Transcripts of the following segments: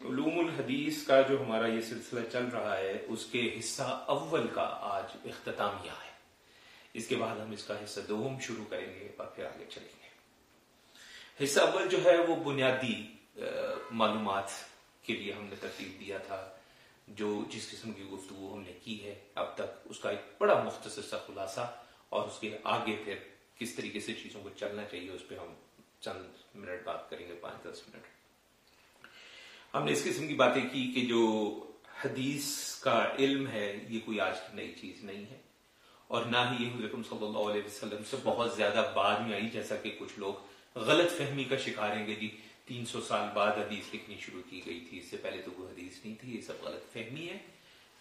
علوم الحدیث کا جو ہمارا یہ سلسلہ چل رہا ہے، اس کے حصہ اول کا آج اختتامیہ ہے۔ اس کے بعد ہم اس کا حصہ دوم شروع کریں گے، اور پھر آگے چلیں گے۔ حصہ اول جو ہے وہ بنیادی معلومات کے لیے ہم نے ترتیب دیا تھا، جو جس قسم کی گفتگو ہم نے کی ہے۔ اب تک اس کا ایک بڑا مختصر سا خلاصہ، اور اس کے آگے پھر کس طریقے سے چیزوں کو چلنا چاہیے، اس پہ ہم چند منٹ بات کریں گے، پانچ دس منٹ۔ ہم نے اس قسم کی باتیں کی کہ جو حدیث کا علم ہے، یہ کوئی آج کی نئی چیز نہیں ہے۔ اور نہ ہی یہ حضرت صلی اللہ علیہ وسلم سے بہت زیادہ بعد میں آئی، جیسا کہ کچھ لوگ غلط فہمی کا شکار ہیں گے جی تین سو سال بعد حدیث لکھنی شروع کی گئی تھی۔ اس سے پہلے تو کوئی حدیث نہیں تھی، یہ سب غلط فہمی ہے۔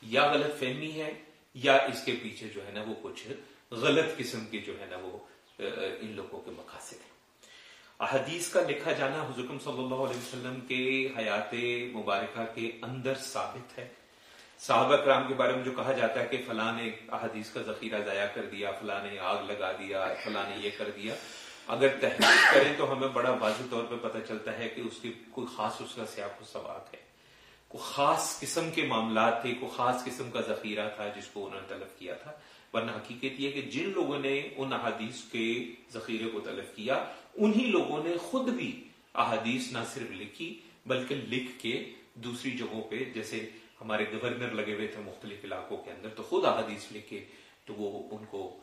یا غلط فہمی ہے، یا اس کے پیچھے جو ہے نا وہ کچھ غلط قسم کے جو ہے نا وہ ان لوگوں کے مقاصد ہیں۔ احادیث کا لکھا جانا حضرت صلی اللہ علیہ وسلم کے حیات مبارکہ کے اندر ثابت ہے۔ صحابہ کرام کے بارے میں جو کہا جاتا ہے کہ فلاں نے احادیث کا ذخیرہ ضائع کر دیا، فلاں نے آگ لگا دیا، فلاں نے یہ کر دیا۔ اگر تحقیق کریں تو ہمیں بڑا واضح طور پہ پتہ چلتا ہے کہ اس کی کوئی خاص اس کا سیاق و سوات ہے۔ کوئی خاص قسم کے معاملات تھے، کوئی خاص قسم کا ذخیرہ تھا جس کو انہوں نے طلب کیا تھا۔ ورنہ حقیقت یہ کہ جن لوگوں نے ان احادیث کے ذخیرے کو طلب کیا انہی لوگوں نے خود بھی احادیث نہ صرف لکھی، بلکہ لکھ کے دوسری جگہوں پہ، جیسے ہمارے گورنر لگے ہوئے تھے مختلف علاقوں کے اندر، تو خود احادیث لکھے، تو وہ ان کو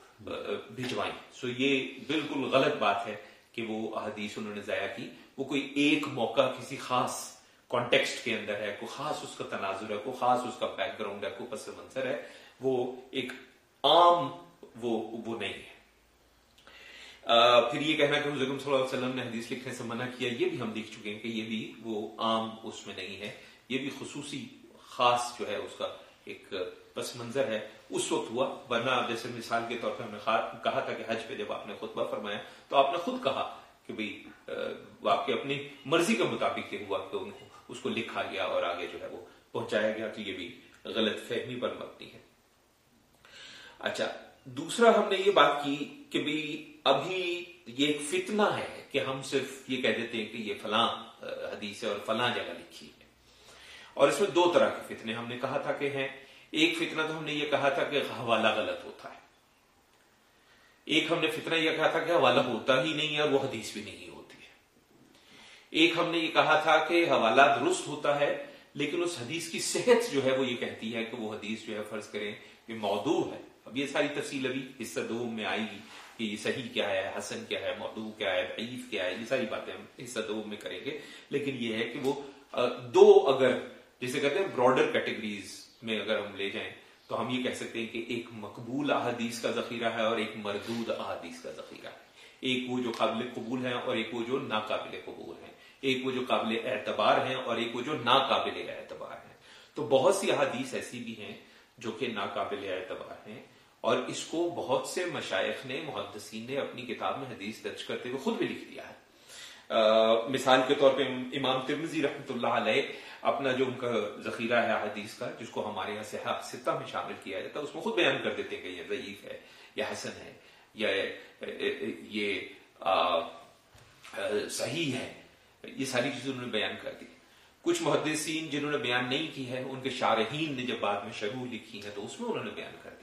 بھجوائیں۔ سو یہ بالکل غلط بات ہے کہ وہ احادیث انہوں نے ضائع کی۔ وہ کوئی ایک موقع کسی خاص کانٹیکسٹ کے اندر ہے، کوئی خاص اس کا تناظر ہے، کوئی خاص اس کا بیک گراؤنڈ ہے، کوئی پس منظر ہے، وہ ایک عام وہ وہ نہیں ہے۔ پھر یہ کہنا کہ حضرت صلی اللہ علیہ وسلم نے حدیث لکھنے سے منع کیا، یہ بھی ہم دیکھ چکے ہیں کہ یہ بھی وہ عام اس میں نہیں ہے، یہ بھی خصوصی خاص جو ہے اس کا ایک پس منظر ہے۔ اس وقت ہوا، ورنہ جیسے مثال کے طور پہ ہم نے کہا تھا کہ حج پہ جب آپ نے خطبہ فرمایا، تو آپ نے خود کہا کہ بھائی آپ کی اپنی مرضی کے مطابق یہ ہوا کہ ان کو، اس کو لکھا گیا اور آگے جو ہے وہ پہنچایا گیا تو یہ بھی غلط فہمی پر مبنی ہے۔ اچھا دوسرا ہم نے یہ بات کی کہ بھی ابھی یہ ایک فتنہ ہے کہ ہم صرف یہ کہہ دیتے ہیں کہ یہ فلاں حدیث ہے اور فلاں جگہ لکھی ہے۔ اور اس میں دو طرح کے فتنے ہم نے کہا تھا کہ ہیں۔ ایک فتنہ تو ہم نے یہ کہا تھا کہ حوالہ غلط ہوتا ہے۔ ایک ہم نے فتنہ یہ کہا تھا کہ حوالہ ہوتا ہی نہیں ہے اور وہ حدیث بھی نہیں ہوتی ہے۔ ایک ہم نے یہ کہا تھا کہ حوالہ درست ہوتا ہے، لیکن اس حدیث کی صحت جو ہے وہ یہ کہتی ہے کہ وہ حدیث جو ہے فرض کریں کہ موضوع ہے۔ اب یہ ساری تفصیل ابھی حصہ دوم میں آئے گی۔ کہ یہ صحیح کیا ہے، حسن کیا ہے، موضوع کیا ہے، ضعیف کیا ہے، یہ ساری باتیں ہم حصہ دوم میں کریں گے۔ لیکن یہ ہے کہ وہ دو اگر، جسے کہتے ہیں براڈر کیٹیگریز میں اگر ہم لے جائیں، تو ہم یہ کہہ سکتے ہیں کہ ایک مقبول احادیث کا ذخیرہ ہے اور ایک مردود احادیث کا ذخیرہ ہے۔ ایک وہ جو قابل قبول ہیں اور ایک وہ جو ناقابل قبول ہیں۔ ایک وہ جو قابل اعتبار ہیں اور ایک وہ جو ناقابل اعتبار ہیں۔ تو بہت سی احادیث ایسی بھی ہیں جو کہ ناقابل اعتبار ہیں۔ اور اس کو بہت سے مشائق نے، محدثین نے اپنی کتاب میں حدیث درج کرتے ہوئے خود بھی لکھ دیا ہے۔ مثال کے طور پہ امام ترمزی رحمۃ اللہ علیہ اپنا جو ان کا ذخیرہ ہے حدیث کا، جس کو ہمارے یہاں سے ستہ میں شامل کیا جاتا ہے، اس میں خود بیان کر دیتے ہیں کہ یہ ضعیف ہے یا حسن ہے یا یہ صحیح ہے۔ یہ ساری چیزیں انہوں نے بیان کر دی۔ کچھ محدثین جنہوں نے بیان نہیں کی ہے، ان کے شارحین نے جب بعد میں شروع لکھی ہے تو اس میں انہوں نے بیان کر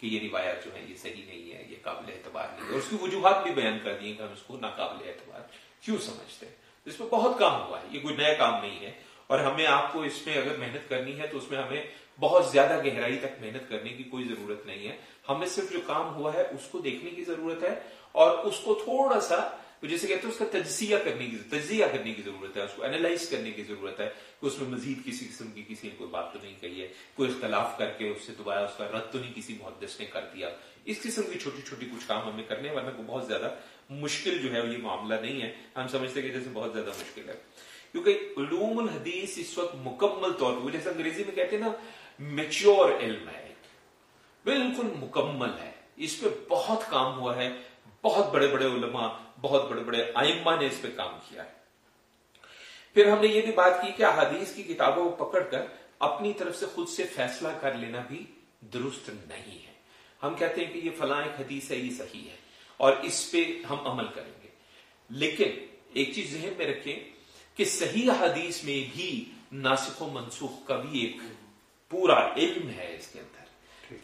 کہ یہ روایت جو ہے یہ صحیح نہیں ہے، یہ قابل اعتبار نہیں ہے۔ اور اس کی وجوہات بھی بیان کر دی کہ ہم اس کو ناقابل اعتبار کیوں سمجھتے ہیں؟ اس میں بہت کام ہوا ہے، یہ کوئی نیا کام نہیں ہے۔ اور ہمیں آپ کو اس میں اگر محنت کرنی ہے تو اس میں ہمیں بہت زیادہ گہرائی تک محنت کرنے کی کوئی ضرورت نہیں ہے۔ ہمیں صرف جو کام ہوا ہے اس کو دیکھنے کی ضرورت ہے اور اس کو تھوڑا سا جیسے کہتے ہیں اس کا تجزیہ کرنے کی تجزیہ کرنے کی ضرورت ہے، اس کو اینالائز کرنے کی ضرورت ہے کہ اس میں مزید کسی قسم کی کسی نے کوئی بات تو نہیں کہی ہے، کوئی اختلاف کر کے اس سے دوبارہ اس کا رد تو نہیں کسی محدث نے کر دیا۔ اس قسم کی چھوٹی چھوٹی کچھ کام ہمیں کرنے ورنہ کو بہت زیادہ مشکل جو ہے یہ معاملہ نہیں ہے۔ ہم سمجھتے کہ جیسے بہت زیادہ مشکل ہے۔ کیونکہ علوم الحدیث اس وقت مکمل طور پر جیسے انگریزی میں کہتے ہیں نا میچور علم ہے۔ بالکل مکمل ہے۔ اس پہ بہت کام ہوا ہے، بہت بڑے بڑے علماء بہت بڑے بڑے آئمہ نے اس پہ کام کیا ہے۔ پھر ہم نے یہ بھی بات کی کہ احادیث کی کتابوں کو پکڑ کر اپنی طرف سے خود سے فیصلہ کر لینا بھی درست نہیں ہے۔ ہم کہتے ہیں کہ یہ فلاں ایک حدیث ہے، یہ صحیح ہے اور اس پہ ہم عمل کریں گے۔ لیکن ایک چیز ذہن میں رکھیں کہ صحیح حدیث میں بھی ناسخ و منسوخ کا بھی ایک پورا علم ہے اس کے اندر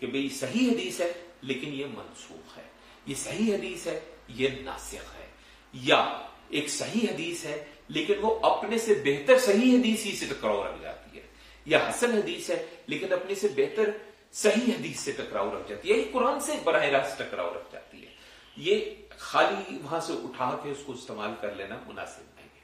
کہ بھئی صحیح حدیث ہے لیکن یہ منسوخ ہے۔ یہ صحیح حدیث ہے یہ ناسخ ہے۔ یا ایک صحیح حدیث ہے، لیکن وہ اپنے سے بہتر صحیح حدیث ہی سے ٹکراؤ رکھ جاتی ہے۔ یا حسن حدیث ہے، لیکن اپنے سے بہتر صحیح حدیث سے ٹکراؤ رکھ جاتی ہے۔ یہ قرآن سے براہ راست ٹکراؤ رکھ جاتی ہے۔ یہ خالی وہاں سے اٹھا کے اس کو استعمال کر لینا مناسب نہیں ہے۔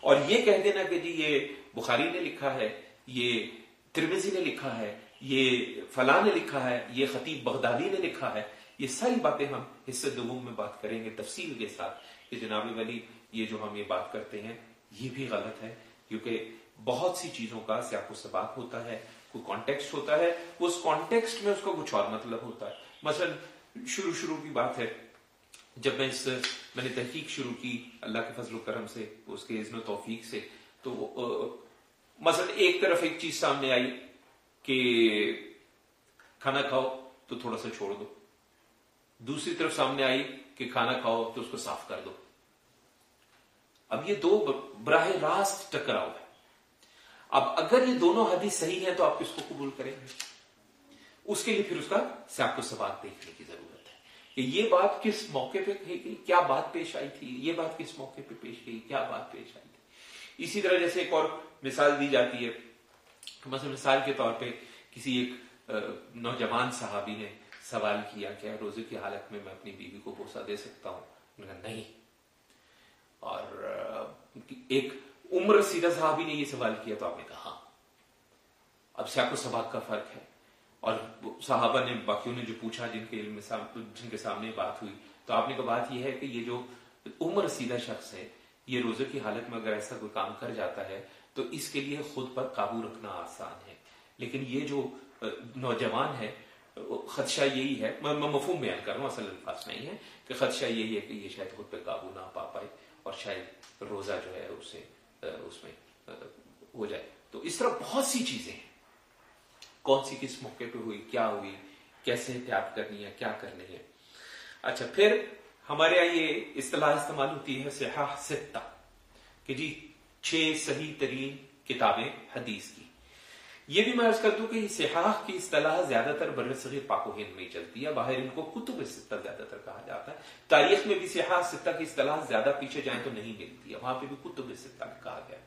اور یہ کہہ دینا کہ جی یہ بخاری نے لکھا ہے، یہ ترمیزی نے لکھا ہے، یہ فلاں نے لکھا ہے، یہ خطیب بغدادی نے لکھا ہے۔ یہ ساری باتیں ہم حصے دوم میں بات کریں گے تفصیل کے ساتھ کہ جناب ولی یہ جو ہم یہ بات کرتے ہیں، یہ بھی غلط ہے، کیونکہ بہت سی چیزوں کا سیاق و سباق ہوتا ہے، کوئی کانٹیکسٹ ہوتا ہے اس کانٹیکسٹ میں اس کا کچھ اور مطلب ہوتا ہے۔ مثلا شروع شروع کی بات ہے، جب میں اس، میں نے تحقیق شروع کی اللہ کے فضل و کرم سے، اس کے عزم و توفیق سے، تو، مثلا ایک طرف ایک چیز سامنے آئی کہ کھانا کھاؤ تو تھوڑا سا چھوڑ دو۔ دوسری طرف سامنے آئی کہ کھانا کھاؤ تو اس کو صاف کر دو۔ اب یہ دو براہ راست ٹکراؤ ہے۔ اب اگر یہ دونوں حدیث صحیح ہیں تو آپ کس کو قبول کریں گے؟ اس کے لیے پھر اس کا سیاق و سوال دیکھنے کی ضرورت ہے۔ کہ یہ بات کس موقع پہ کہی گئی؟ کیا بات پیش آئی تھی؟ یہ بات کس موقع پہ پیش گئی؟ کیا بات پیش آئی تھی؟ اسی طرح جیسے ایک اور مثال دی جاتی ہے۔ مثلا مثال کے طور پہ کسی ایک نوجوان صحابی نے سوال کیا کہ روزے کی حالت میں میں اپنی بیوی کو بوسا دے سکتا ہوں؟ میں نے نہیں۔ اور ایک عمر سیدھا صحابی نے یہ سوال کیا تو آپ نے کہا ہاں۔ اب سیاق و سباق کا فرق ہے۔ اور صحابہ نے باقیوں نے جو پوچھا جن کے علم جن کے سامنے بات ہوئی، تو آپ نے کہا، بات یہ ہے کہ یہ جو عمر سیدھا شخص ہے، یہ روزے کی حالت میں اگر ایسا کوئی کام کر جاتا ہے، تو اس کے لیے خود پر قابو رکھنا آسان ہے۔ لیکن یہ جو نوجوان ہے خدشہ یہی ہے، میں مفہوم بیان کر رہا ہوں، اصل الفاظ نہیں ہے کہ خدشہ یہی ہے کہ یہ شاید خود پہ قابو نہ پا پائے اور شاید روزہ جو ہے اسے اس میں ہو جائے۔ تو اس طرح بہت سی چیزیں ہیں۔ کون سی کس موقع پہ ہوئی، کیا ہوئی، کیسے احتیاط کرنی ہے، کیا کرنی ہے۔ اچھا پھر ہمارے یہاں یہ اصطلاح استعمال ہوتی ہے سیاح ستہ کہ جی چھ صحیح ترین کتابیں حدیث کی۔ یہ بھی میں عرض کر دوں کہ سیاح کی اصطلاح زیادہ تر بر صغیر پاک و ہند میں چلتی ہے۔ باہر ان کو کتب ستہ زیادہ تر کہا جاتا ہے۔ تاریخ میں بھی سیاح ستہ کی اصطلاح زیادہ پیچھے جائیں تو نہیں ملتی ہے۔ وہاں پہ بھی کتب ستہ کہا گیا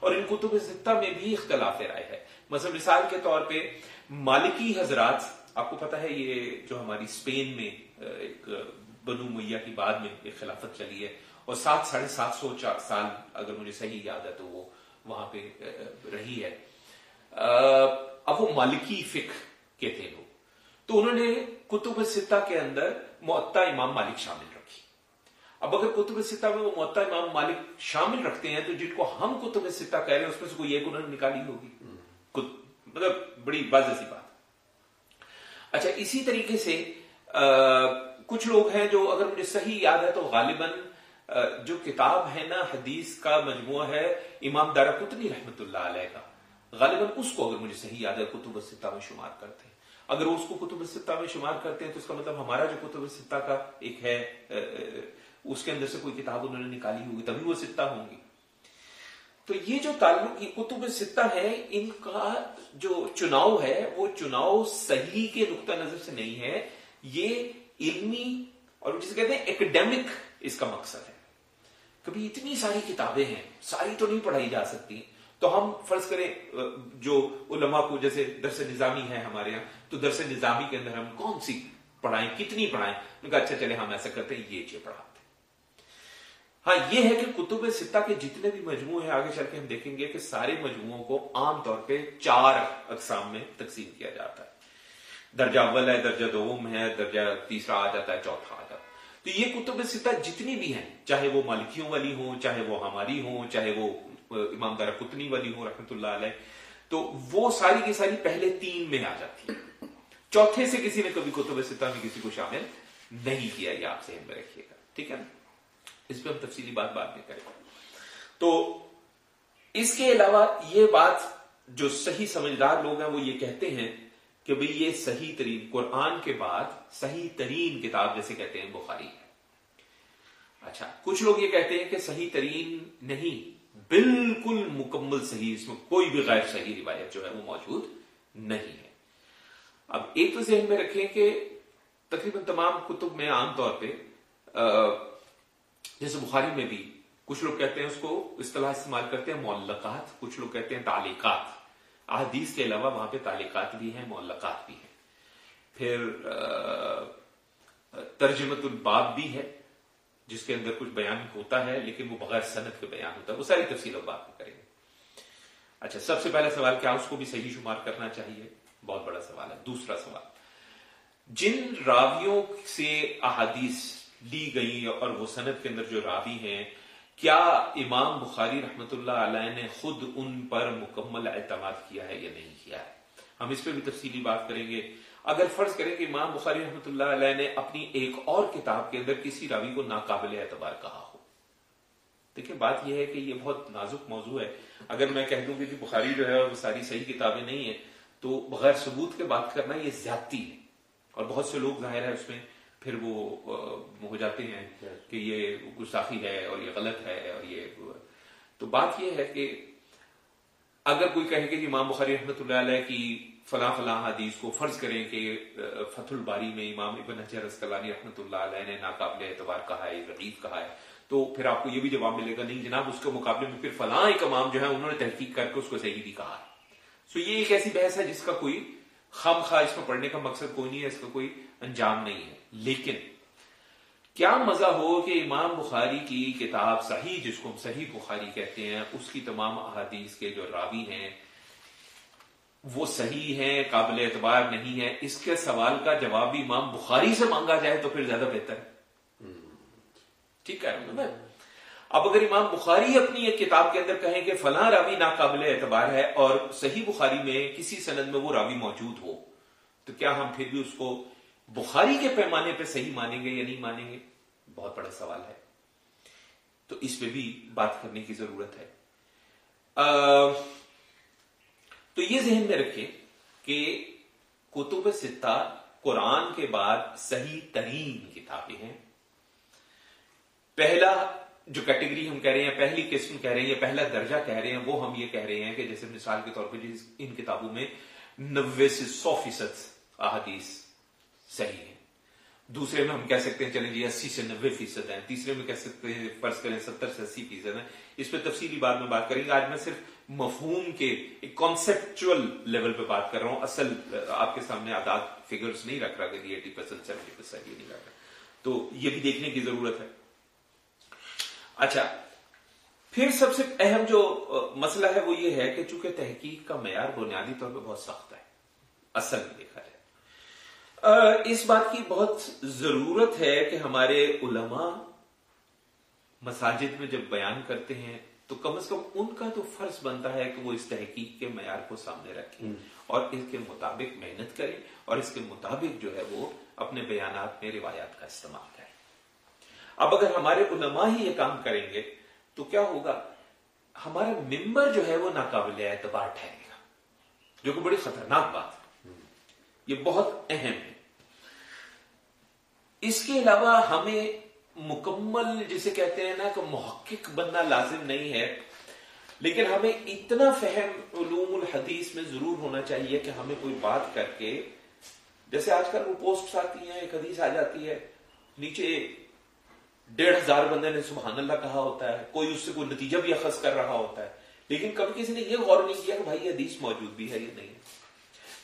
اور ان کتب ستہ میں بھی اختلاف رائے ہے۔ مثلا مثال کے طور پہ مالکی حضرات، آپ کو پتا ہے یہ جو ہماری اسپین میں ایک بنو میاں کی بعد میں ایک خلافت چلی ہے۔ اور سات، ساڑھے سات سو چار سال اگر مجھے صحیح یاد ہے تو وہ وہاں پہ رہی ہے۔ اب وہ مالکی فکر کے تھے لوگ تو انہوں نے کتب ستہ کے اندر معطا امام مالک شامل رکھی۔ اب اگر کتب ستہ میں وہ معطا امام مالک شامل رکھتے ہیں تو جن کو ہم کتب ستہ کہہ رہے ہیں، اس میں سے کوئی ایک انہوں نے نکالی ہوگی۔ مطلب بڑی بازی سی بات۔ اچھا اسی طریقے سے کچھ لوگ ہیں جو اگر مجھے صحیح یاد ہے تو غالباً جو کتاب ہے نا، حدیث کا مجموعہ ہے، امام دارا کتنی رحمت اللہ علیہ کا۔ غالباً اس کو اگر مجھے صحیح یاد ہے، کتب الستہ میں شمار کرتے ہیں۔ اگر اس کو کتب الستہ میں شمار کرتے ہیں تو اس کا مطلب ہمارا جو کتب الستہ کا ایک ہے اس کے اندر سے کوئی کتاب انہوں نے نکالی ہوگی، تبھی وہ ستہ ہوں گی۔ تو یہ جو تعلق، یہ کتب ستہ ہے، ان کا جو چناؤ ہے، وہ چناؤ صحیح کے نقطہ نظر سے نہیں ہے۔ یہ علمی اور جسے کہتے ہیں ایکڈیمک اس کا مقصد ہے۔ کبھی اتنی ساری کتابیں ہیں، ساری تو نہیں پڑھائی جا سکتی۔ تو ہم فرض کریں جو علماء کو جیسے درس نظامی ہے ہمارے یہاں، تو درس نظامی کے اندر ہم کون سی پڑھائیں، کتنی پڑھائیں؟ کہا اچھا چلے ہم ایسا کرتے ہیں، یہ چیز پڑھاتے ہاں یہ ہے کہ کتب ستہ کے جتنے بھی مجموعے ہیں، آگے چل کے ہم دیکھیں گے کہ سارے مجموعوں کو عام طور پہ چار اقسام میں تقسیم کیا جاتا ہے۔ درجہ اول ہے، درجہ دوم ہے، درجہ تیسرا آ جاتا ہے، چوتھا آ جاتا ہے۔ تو یہ کتب ستہ جتنی بھی ہیں، چاہے وہ مالکیوں والی ہوں، چاہے وہ ہماری ہوں، چاہے وہ امام دار قطنی والی ہوں رحمت اللہ علیہ۔ تو وہ ساری کی ساری پہلے تین میں آ جاتی ہے چوتھے سے کسی نے کبھی کتب ستا میں کسی کو شامل نہیں کیا، یہ آپ ذہن میں رکھیے گا۔ ٹھیک ہے؟ نا اس پہ ہم تفصیلی بات بعد میں کریں۔ تو اس کے علاوہ یہ بات جو صحیح سمجھدار لوگ ہیں، وہ یہ کہتے ہیں کہ بھئی یہ صحیح ترین قرآن کے بعد صحیح ترین کتاب جیسے کہتے ہیں بخاری۔ ہے اچھا کچھ لوگ یہ کہتے ہیں کہ صحیح ترین نہیں۔ بالکل مکمل صحیح، اس میں کوئی بھی غیر صحیح روایت جو ہے وہ موجود نہیں ہے۔ اب ایک تو ذہن میں رکھیں کہ تقریباً تمام کتب میں عام طور پہ جیسے بخاری میں بھی کچھ لوگ کہتے ہیں اس کو اصطلاح استعمال کرتے ہیں، معلقات، کچھ لوگ کہتے ہیں تعلیقات۔ احادیث کے علاوہ وہاں پہ تعلیقات بھی ہیں، معلقات بھی ہیں۔ پھر ترجمت الباب بھی ہے۔ جس کے اندر کچھ بیان ہوتا ہے، لیکن وہ بغیر صنعت کے بیان ہوتا ہے۔ وہ ساری تفصیل بات کریں گے۔ اچھا سب سے پہلا سوال، کیا اس کو بھی صحیح شمار کرنا چاہیے؟ بہت بڑا سوال ہے۔ دوسرا سوال، جن راویوں سے احادیث لی گئی اور وہ صنعت کے اندر جو راوی ہیں، کیا امام بخاری رحمت اللہ علیہ نے خود ان پر مکمل اعتماد کیا ہے یا نہیں کیا ہے؟ ہم اس پہ بھی تفصیلی بات کریں گے۔ اگر فرض کریں کہ امام بخاری رحمۃ اللہ علیہ نے اپنی ایک اور کتاب کے اندر کسی راوی کو ناقابل اعتبار کہا ہو۔ دیکھیں بات یہ ہے کہ یہ بہت نازک موضوع ہے۔ اگر میں کہہ دوں کہ جی بخاری جو ہے وہ ساری صحیح کتابیں نہیں ہیں، تو بغیر ثبوت کے بات کرنا یہ زیادتی ہے۔ اور بہت سے لوگ ظاہر ہے اس میں پھر وہ ہو جاتے ہیں کہ یہ گستاخی ہے اور یہ غلط ہے اور یہ تو بات یہ ہے کہ اگر کوئی کہے کہ جی امام بخاری رحمۃ اللہ علیہ کی فلاں فلاں حدیث کو فرض کریں کہ فتح الباری میں امام ابن حجر اسکلانی رحمۃ اللہ علیہ نے ناقابل اعتبار کہا ہے رقیب کہا ہے۔ تو پھر آپ کو یہ بھی جواب ملے گا، نہیں جناب، اس کے مقابلے میں پھر فلاں ایک امام جو ہے، انہوں نے تحقیق کر کے اس کو صحیح بھی کہا۔ سو یہ ایک ایسی بحث ہے جس کا کوئی خم خواہ، اس میں پڑھنے کا مقصد کوئی نہیں ہے، اس کا کوئی انجام نہیں ہے۔ لیکن کیا مزہ ہو کہ امام بخاری کی کتاب صحیح، جس کو ہم صحیح بخاری کہتے ہیں، اس کی تمام احادیث کے جو راوی ہیں وہ صحیح ہیں قابل اعتبار نہیں ہے، اس کے سوال کا جواب بھی امام بخاری سے مانگا جائے تو پھر زیادہ بہتر ہے۔ ٹھیک ہے اب اگر امام بخاری اپنی ایک کتاب کے اندر کہیں کہ فلاں راوی ناقابل اعتبار ہے اور صحیح بخاری میں کسی سند میں وہ راوی موجود ہو، تو کیا ہم پھر بھی اس کو بخاری کے پیمانے پہ صحیح مانیں گے یا نہیں مانیں گے؟ بہت بڑا سوال ہے۔ تو اس پہ بھی بات کرنے کی ضرورت ہے۔ تو یہ ذہن میں رکھے کہ کتب ستہ قرآن کے بعد صحیح ترین کتابیں ہیں۔ پہلا جو کیٹیگری ہم کہہ رہے ہیں پہلی قسم کہہ رہے ہیں یا پہلا درجہ کہہ رہے ہیں وہ ہم یہ کہہ رہے ہیں کہ جیسے مثال کے طور پہ ان کتابوں میں نوے سے سو فیصد احادیث صحیح ہے دوسرے میں ہم کہہ سکتے ہیں چلیں جی اسی سے نوے فیصد ہیں، تیسرے میں کہہ سکتے ہیں فرض کریں ستر سے اسی فیصد ہیں۔ اس پہ تفصیلی بات میں بات کریں گے۔ آج میں صرف مفہوم کے ایک کانسیپچل لیول پہ بات کر رہا ہوں۔ اصل آپ کے سامنے آداد فگرز نہیں رکھ رہا کہ ایٹی پرسینٹ سیونٹی پرسینٹ یہ نہیں رکھ رہا۔ تو یہ بھی دیکھنے کی ضرورت ہے۔ اچھا پھر سب سے اہم جو مسئلہ ہے وہ یہ ہے کہ چونکہ تحقیق کا معیار بنیادی طور پہ بہت سخت ہے، اصل میں دیکھا جائے۔ اس بات کی بہت ضرورت ہے کہ ہمارے علماء مساجد میں جب بیان کرتے ہیں تو کم از کم ان کا تو فرض بنتا ہے کہ وہ اس تحقیق کے معیار کو سامنے رکھیں اور اس کے مطابق محنت کریں اور اس کے مطابق جو ہے وہ اپنے بیانات میں روایات کا استعمال کریں۔ اب اگر ہمارے علماء ہی یہ کام کریں گے تو کیا ہوگا؟ ہمارا ممبر جو ہے وہ ناقابل اعتبار ٹھہرے گا جو کہ بڑی خطرناک بات ہے۔ یہ بہت اہم ہے۔ اس کے علاوہ ہمیں مکمل جسے کہتے ہیں نا کہ محقق بننا لازم نہیں ہے، لیکن ہمیں اتنا فہم علوم الحدیث میں ضرور ہونا چاہیے کہ ہمیں کوئی بات کر کے، جیسے آج کل وہ پوسٹ آتی ہیں، ایک حدیث آ جاتی ہے، نیچے ڈیڑھ ہزار بندے نے سبحان اللہ کہا ہوتا ہے، کوئی اس سے کوئی نتیجہ بھی اخذ کر رہا ہوتا ہے، لیکن کبھی کسی نے یہ غور نہیں کیا کہ بھائی یہ حدیث موجود بھی ہے یہ نہیں۔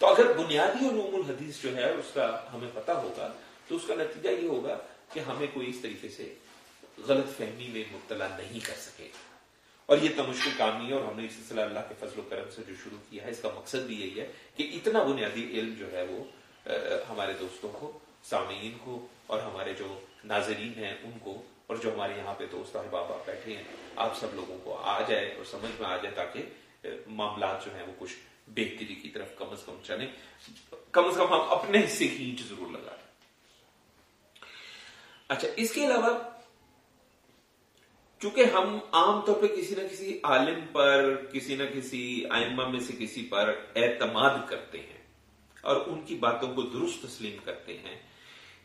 تو اگر بنیادی علوم الحدیث جو ہے، اس کا ہمیں پتا ہوگا تو اس کا نتیجہ یہ ہوگا کہ ہمیں کوئی اس طریقے سے غلط فہمی میں مبتلا نہیں کر سکے۔ اور یہ اتنا مشکل کام نہیں ہے اور ہم نے اس سلسلہ اللہ کے فضل و کرم سے جو شروع کیا ہے، اس کا مقصد بھی یہی ہے کہ اتنا بنیادی علم جو ہے وہ ہمارے دوستوں کو، سامعین کو اور ہمارے جو ناظرین ہیں، ان کو اور جو ہمارے یہاں پہ دوست احباب آپ بیٹھے ہیں، آپ سب لوگوں کو آ جائے اور سمجھ میں آ جائے تاکہ معاملات جو ہیں وہ کچھ بہتری کی طرف کم از کم چلیں۔ کم از کم ہم اپنے حصے کی اینٹ ضرور لگا لیں اچھا اس کے علاوہ چونکہ ہم عام طور پہ کسی نہ کسی عالم پر، کسی نہ کسی آئمہ میں سے کسی پر اعتماد کرتے ہیں اور ان کی باتوں کو درست تسلیم کرتے ہیں،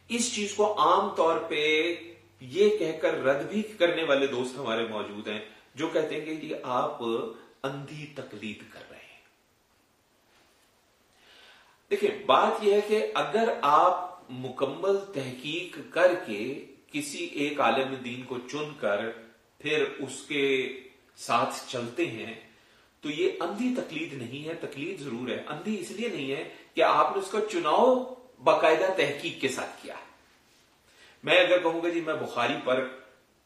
اس چیز کو عام طور پہ یہ کہہ کر رد بھی کرنے والے دوست ہمارے موجود ہیں جو کہتے ہیں کہ آپ اندھی تقلید کر رہے ہیں۔ دیکھیں، بات یہ ہے کہ اگر آپ مکمل تحقیق کر کے کسی ایک عالم دین کو چن کر پھر اس کے ساتھ چلتے ہیں، تو یہ اندھی تقلید نہیں ہے، تقلید ضرور ہے۔ اندھی اس لیے نہیں ہے کہ آپ نے اس کا چناؤ باقاعدہ تحقیق کے ساتھ کیا۔ ہے میں اگر کہوں گا جی میں بخاری پر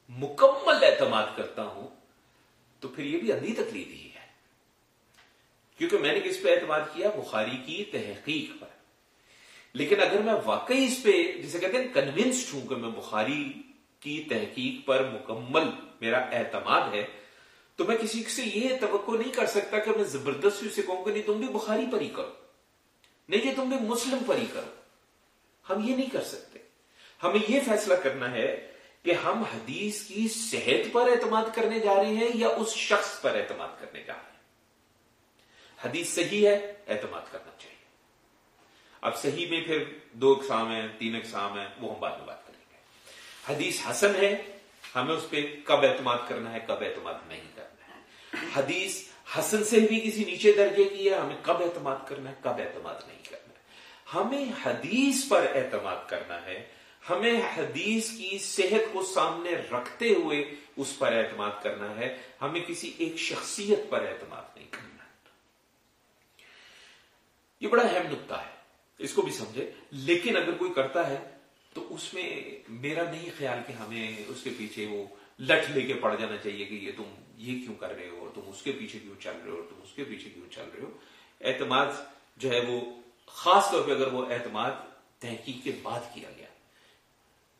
مکمل اعتماد کرتا ہوں، تو پھر یہ بھی اندھی تقلید ہی ہے۔ کیونکہ میں نے کس پہ اعتماد کیا؟ بخاری کی تحقیق پر۔ لیکن اگر میں واقعی اس پہ جسے کہتے ہیں کنوینسڈ ہوں کہ میں بخاری کی تحقیق پر مکمل میرا اعتماد ہے، تو میں کسی سے یہ توقع نہیں کر سکتا کہ میں زبردستی سے کہوں کہ نہیں، تم بھی بخاری پر ہی کرو۔ نہیں کہ تم بھی مسلم پر ہی کرو۔ ہم یہ نہیں کر سکتے۔ ہمیں یہ فیصلہ کرنا ہے کہ ہم حدیث کی صحت پر اعتماد کرنے جا رہے ہیں یا اس شخص پر اعتماد کرنے جا رہے ہیں۔ حدیث صحیح ہے، اعتماد کرنا چاہیے۔ اب صحیح میں پھر دو اقسام ہیں، تین اقسام ہیں، وہ ہم بعد میں بات کریں گے۔ حدیث حسن ہے، ہمیں اس پہ کب اعتماد کرنا ہے، کب اعتماد نہیں کرنا ہے۔ حدیث حسن سے بھی کسی نیچے درجے کی ہے، ہمیں کب اعتماد کرنا ہے، کب اعتماد نہیں کرنا ہے۔ ہمیں حدیث پر اعتماد کرنا ہے، ہمیں حدیث کی صحت کو سامنے رکھتے ہوئے اس پر اعتماد کرنا ہے، ہمیں کسی ایک شخصیت پر اعتماد نہیں کرنا۔ یہ بڑا اہم نقطہ ہے۔ اس کو بھی سمجھے۔ لیکن اگر کوئی کرتا ہے تو اس میں میرا نہیں خیال کہ ہمیں اس کے پیچھے وہ لٹ لے کے پڑ جانا چاہیے کہ یہ تم یہ کیوں کر رہے ہو تم اس کے پیچھے کیوں چل رہے ہو تم اس کے پیچھے کیوں چل رہے ہو۔ اعتماد جو ہے وہ خاص طور پہ اگر وہ اعتماد تحقیق کے بعد کیا گیا۔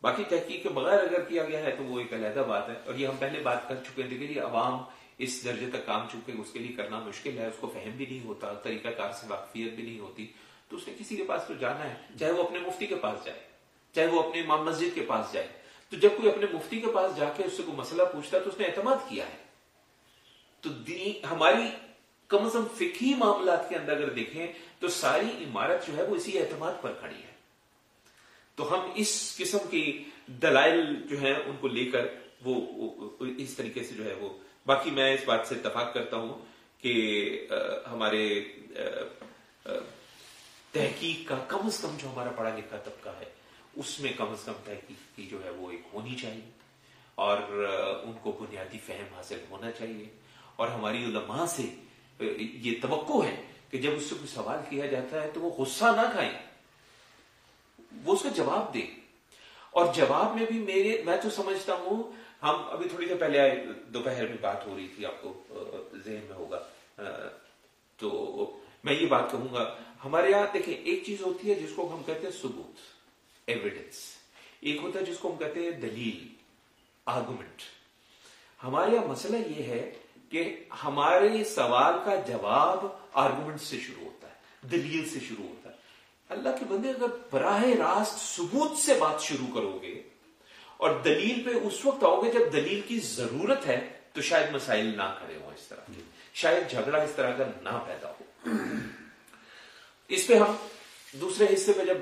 باقی تحقیق کے بغیر اگر کیا گیا ہے تو وہ ایک علیحدہ بات ہے۔ اور یہ ہم پہلے بات کر چکے تھے کہ جی، عوام اس درجے تک کام چکے اس کے لیے کرنا مشکل ہے، اس کو فہم بھی نہیں ہوتا، طریقہ کار سے واقفیت بھی نہیں ہوتی۔ تو اس نے کسی کے پاس تو جانا ہے، چاہے وہ اپنے مفتی کے پاس جائے، چاہے وہ اپنے امام مسجد کے پاس جائے۔ تو جب کوئی اپنے مفتی کے پاس جا کے اس سے کوئی مسئلہ پوچھتا ہے تو اس نے اعتماد کیا ہے۔ تو ہماری کم از کم فکی معاملات کے اندر اگر دیکھیں تو ساری عمارت جو ہے وہ اسی اعتماد پر کھڑی ہے۔ تو ہم اس قسم کی دلائل جو ہیں ان کو لے کر وہ اس طریقے سے جو ہے وہ۔ باقی میں اس بات سے اتفاق کرتا ہوں کہ ہمارے تحقیق کا کم از کم جو ہمارا پڑھا لکھا طبقہ ہے، اس میں کم از کم تحقیق کی جو ہے وہ ایک ہونی چاہیے اور ان کو بنیادی فہم حاصل ہونا چاہیے۔ اور ہماری علماء سے یہ توقع ہے کہ جب اس سے کوئی سوال کیا جاتا ہے تو وہ غصہ نہ کھائیں۔ وہ اس کا جواب دے اور جواب میں بھی میرے، میں تو سمجھتا ہوں، ہم ابھی تھوڑی دیر پہلے آئے، دوپہر میں بات ہو رہی تھی، آپ کو ذہن میں ہوگا۔ تو میں یہ بات کہوں گا، ہمارے یہاں دیکھیں، ایک چیز ہوتی ہے جس کو ہم کہتے ہیں ثبوت ایویڈنس ایک ہوتا ہے جس کو ہم کہتے ہیں دلیل آرگومنٹ ہمارے یہاں مسئلہ یہ ہے کہ ہمارے سوال کا جواب آرگومنٹ سے شروع ہوتا ہے، دلیل سے شروع ہوتا ہے۔ اللہ کے بندے اگر براہ راست ثبوت سے بات شروع کرو گے اور دلیل پہ اس وقت آؤ گے جب دلیل کی ضرورت ہے، تو شاید مسائل نہ کھڑے ہوں اس طرح کے، شاید جھگڑا اس طرح کا نہ پیدا ہو۔ اس پہ ہم دوسرے حصے میں جب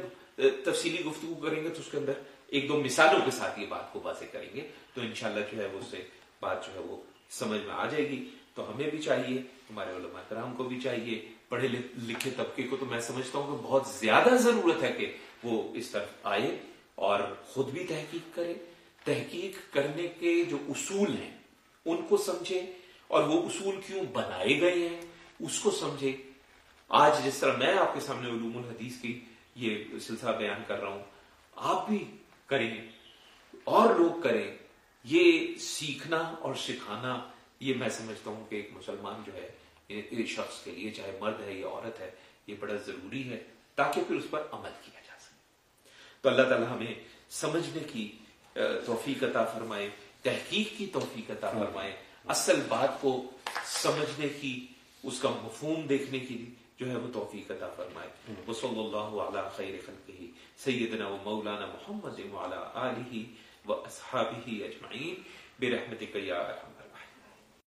تفصیلی گفتگو کریں گے تو اس کے اندر ایک دو مثالوں کے ساتھ یہ بات کو واضح کریں گے تو انشاءاللہ جو ہے وہ سے بات جو ہے وہ سمجھ میں آ جائے گی۔ تو ہمیں بھی چاہیے، ہمارے علماء کرام کو بھی چاہیے، پڑھے لکھے طبقے کو تو میں سمجھتا ہوں کہ بہت زیادہ ضرورت ہے کہ وہ اس طرف آئے اور خود بھی تحقیق کرے۔ تحقیق کرنے کے جو اصول ہیں، ان کو سمجھے اور وہ اصول کیوں بنائے گئے ہیں، اس کو سمجھے۔ آج جس طرح میں آپ کے سامنے علوم الحدیث کی یہ سلسلہ بیان کر رہا ہوں، آپ بھی کریں، اور لوگ کریں، یہ سیکھنا اور سکھانا، یہ میں سمجھتا ہوں کہ ایک مسلمان جو ہے شخص کے لیے چاہے مرد ہے یا عورت ہے، یہ بڑا ضروری ہے تاکہ پھر اس پر عمل کیا جا سکے۔ تو اللہ تعالیٰ ہمیں سمجھنے کی توفیق عطا فرمائے، تحقیق کی توفیق عطا فرمائے، اصل بات کو سمجھنے کی، اس کا مفہوم دیکھنے کی جو ہے وہ توفیق عطا فرمائے۔ وہ اللہ علی خیر خلقہ، سیدنا و مولانا محمد و علی آلہ و اصحابہ اجمعین۔ برحمتک یا ارحم